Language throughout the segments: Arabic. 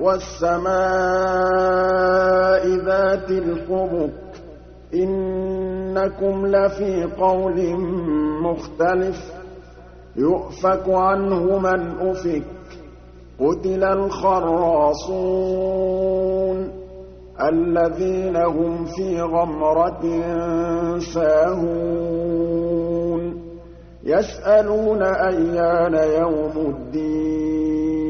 وَالسَّمَاءِ ذَاتِ الْحُبُكِ. إِنَّكُمْ لَفِي قَوْلٍ مُّخْتَلِفٍ. يُؤْفَكُ عَنْهُ مَنْ أُفِكَ. قُتِلَ الْخَرَّاصُونَ الَّذِينَ هُمْ فِي غَمْرَةٍ سَاهُونَ. يَسْأَلُونَ أَيَّانَ يَوْمُ الدِّينِ.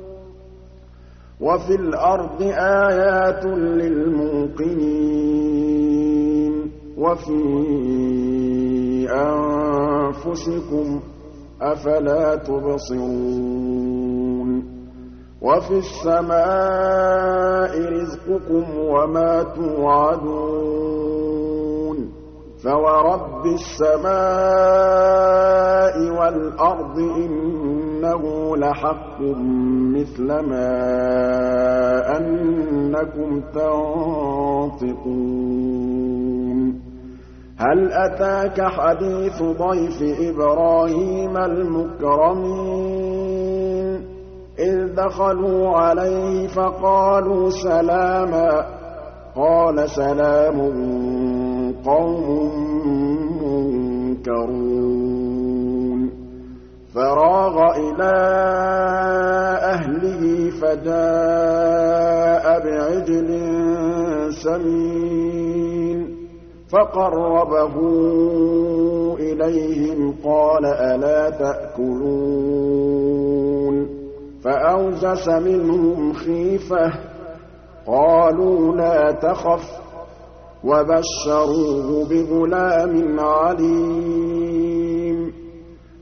وَفِي الْأَرْضِ آيَاتٌ لِّلْمُوقِنِينَ وَفِي أَنفُسِكُمْ ۚ أَفَلَا تُبْصِرُونَ وَفِي السَّمَاءِ رِزْقُكُمْ وَمَا تُوعَدُونَ فَوَرَبِّ السَّمَاءِ وَالْأَرْضِ إِنَّهُ لَحَقٌّ مِّثْلَ مَا أَنَّكُمْ تَنطِقُونَ. هَلْ أَتَاكَ حَدِيثُ ضَيْفِ إِبْرَاهِيمَ الْمُكْرَمِينَ؟ إِذْ دَخَلُوا عَلَيْهِ فَقَالُوا سَلَامًا. قَالَ سَلَامٌ قَوْمٌ مُّنكَرُونَ. فَرَاغَ إِلَىٰ أَهْلِهِ فَجَاءَ بِعِجْلٍ سَمِينٍ فَقَرَّبَهُ إِلَيْهِمْ قَالَ أَلَا تَأْكُلُونَ فَأَوْجَسَ مِنْهُمْ خِيفَةً ۖ قَالُوا لَا تَخَفْ وَبَشَّرُوهُ بِغُلَامٍ عَلِيمٍ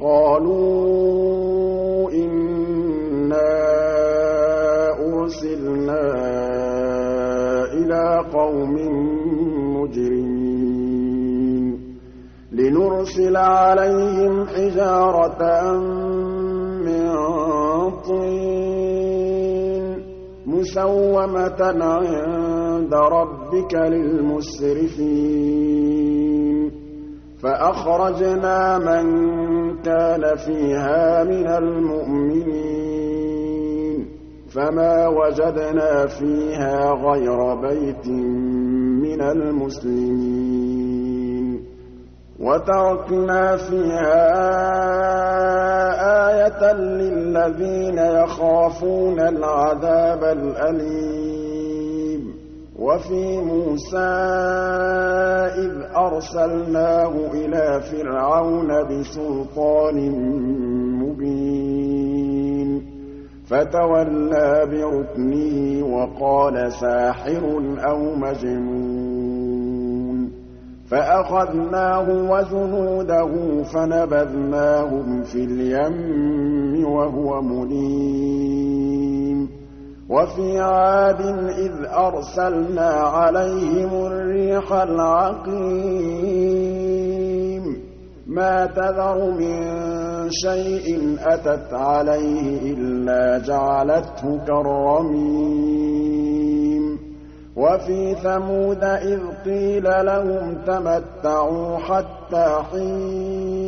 قَالُوا إِنَّا أُرْسِلْنَا إِلَىٰ قَوْمٍ مُّجْرِمِينَ لِنُرْسِلَ عَلَيْهِمْ حِجَارَةً مِّن طِينٍ مُّسَوَّمَةً عِندَ رَبِّكَ لِلْمُسْرِفِينَ. فَأَخْرَجْنَا مَن كَانَ فِيهَا مِنَ الْمُؤْمِنِينَ فَمَا وَجَدْنَا فِيهَا غَيْرَ بَيْتٍ مِّنَ الْمُسْلِمِينَ وَتَرَكْنَا فِيهَا آيَةً لِّلَّذِينَ يَخَافُونَ الْعَذَابَ الْأَلِيمَ وَفِي مُوسَىٰ إِذْ أَرْسَلْنَاهُ إِلَىٰ فِرْعَوْنَ بِسُلْطَانٍ مُّبِينٍ. فَتَوَلَّىٰ بِرُكْنِهِ وَقَالَ سَاحِرٌ أَوْ مَجْنُونٌ. فَأَخَذْنَاهُ وَجُنُودَهُ فَنَبَذْنَاهُمْ فِي الْيَمِّ وَهُوَ مُلِيمٌ. وَفِي عَادٍ إِذْ أَرْسَلْنَا عَلَيْهِمُ الرِّيحَ الْعَقِيمَ. مَا تَذَرُ مِن شَيْءٍ أَتَتْ عَلَيْهِ إِلَّا جَعَلَتْهُ كَالرَّمِيمِ وَفِي ثَمُودَ إِذْ قِيلَ لَهُمْ تَمَتَّعُوا حَتَّىٰ حِينٍ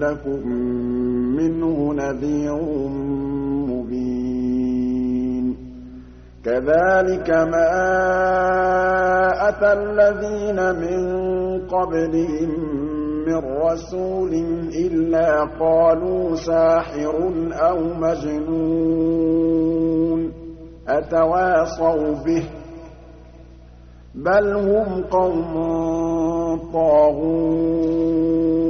لَكُم مِّنْهُ نَذِيرٌ مُّبِينٌ. كَذَٰلِكَ مَا أَتَى الَّذِينَ مِن قَبْلِهِم مِّن رَّسُولٍ إِلَّا قَالُوا سَاحِرٌ أَوْ مَجْنُونٌ. أَتَوَاصَوْا بِهِ ۚ. بَلْ هُمْ قَوْمٌ طَاغُونَ.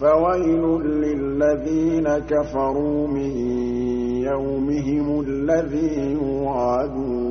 فَوَيْلٌ لِّلَّذِينَ كَفَرُوا مِن يَوْمِهِمُ الَّذِي يُوعَدُونَ.